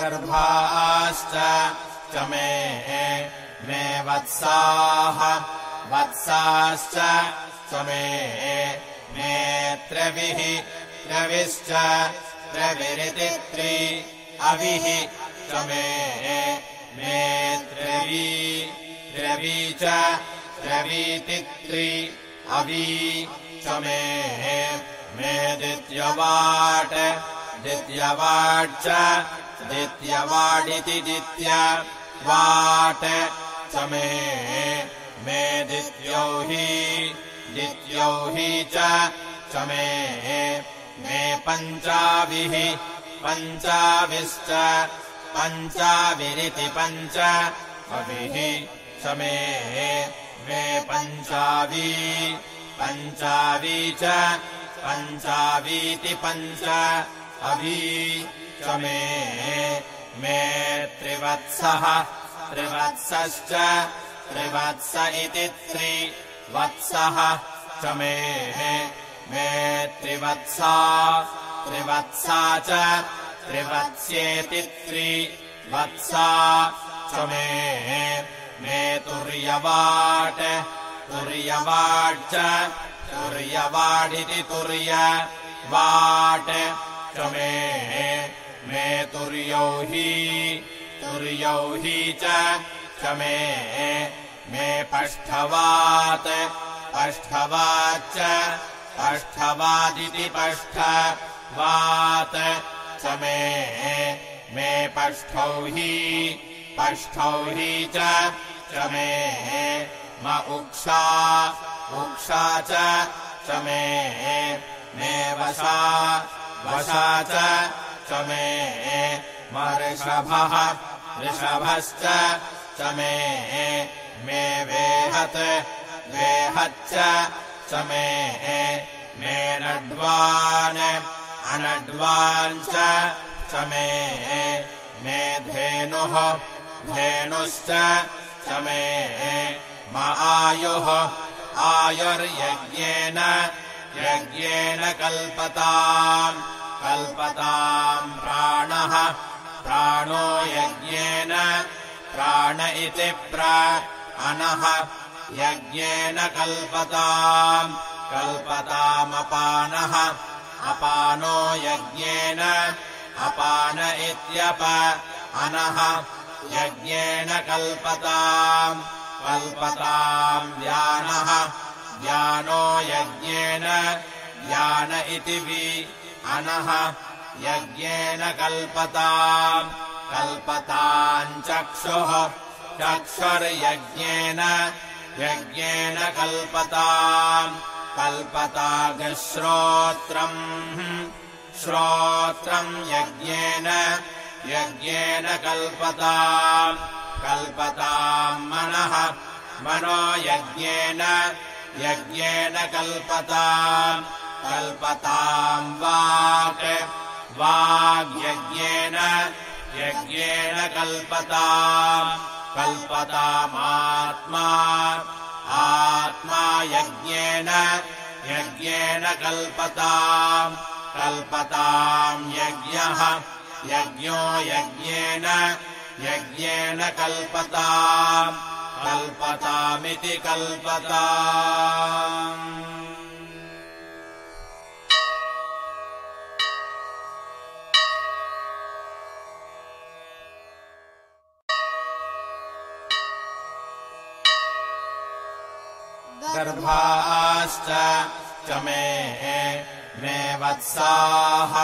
गर्भाश्च च मे मे वत्साः वत्साश्च च मे मे त्रविः त्रविश्च त्रविरिति त्रि अविः च मे मे त्रवी त्रवी च त्रवीति त्रि अवी च मे मे दित्यवाट् दित्यवाट् दित्यवाडिति दित्य वाट् च मे मे दित्यौ हि च मे मे पञ्चाभिः पञ्चाभिश्च पञ्चाभिरिति पञ्च अभिः च मे मे पञ्चावी पञ्चावी च पञ्चावीति पञ्च अभी च मे मे त्रिवत्सः। त्रिवत्सश्च त्रिवत्स इति त्रिवत्सः। च मे मे त्रिवत्सा त्रिवत्सा च त्रिवत्स्येति त्रिवत्सा। च मे मे तुर्यवाट् तुर्यवाट् च तुर्यवाडिति तुर्य वाट् च मे तुर्यौ हि तुर्यौ हि च मे मे पष्ठवात् पष्ठवाच्च पष्ठवादिति पष्ठ वात् च मे पष्ठौ हि पष्ठौ हि च मे म उक्षा उक्षा च मे मे वशा च मे मऋषभः ऋषभश्च च मे मे वेहत् वेहच्च च मे मे नड्वान् अनड्वान् च मे मे धेनुः धेनुश्च च मे म आयुः आयुर्यज्ञेन यज्ञेन कल्पताम् कल्पताम् प्राणः। प्राणो यज्ञेन प्राण इति अनः। यज्ञेन कल्पताम् कल्पतामपानः। अपानो यज्ञेन अपान इत्यप अनः। यज्ञेन कल्पताम् कल्पताम् व्यानः ज्ञानो यज्ञेन ज्ञान इति वि अनः यज्ञेन कल्पताम् कल्पताम् चक्षुः। चक्षुर्यज्ञेन यज्ञेन कल्पताम् कल्पतागश्रोत्रम् श्रोत्रम् यज्ञेन यज्ञेन कल्पताम् कल्पताम् मनः मनो यज्ञेन यज्ञेन कल्पताम् कल्पताम् वाक् वाग्यज्ञेन यज्ञेन कल्पताम्। कल्पतामात्मा आत्मा यज्ञेन यज्ञेन कल्पताम्। कल्पताम् यज्ञः यज्ञो यज्ञेन यज्ञेन कल्पताम्। कल्पतामिति कल्पता गर्भाश्च च मे मे वत्साः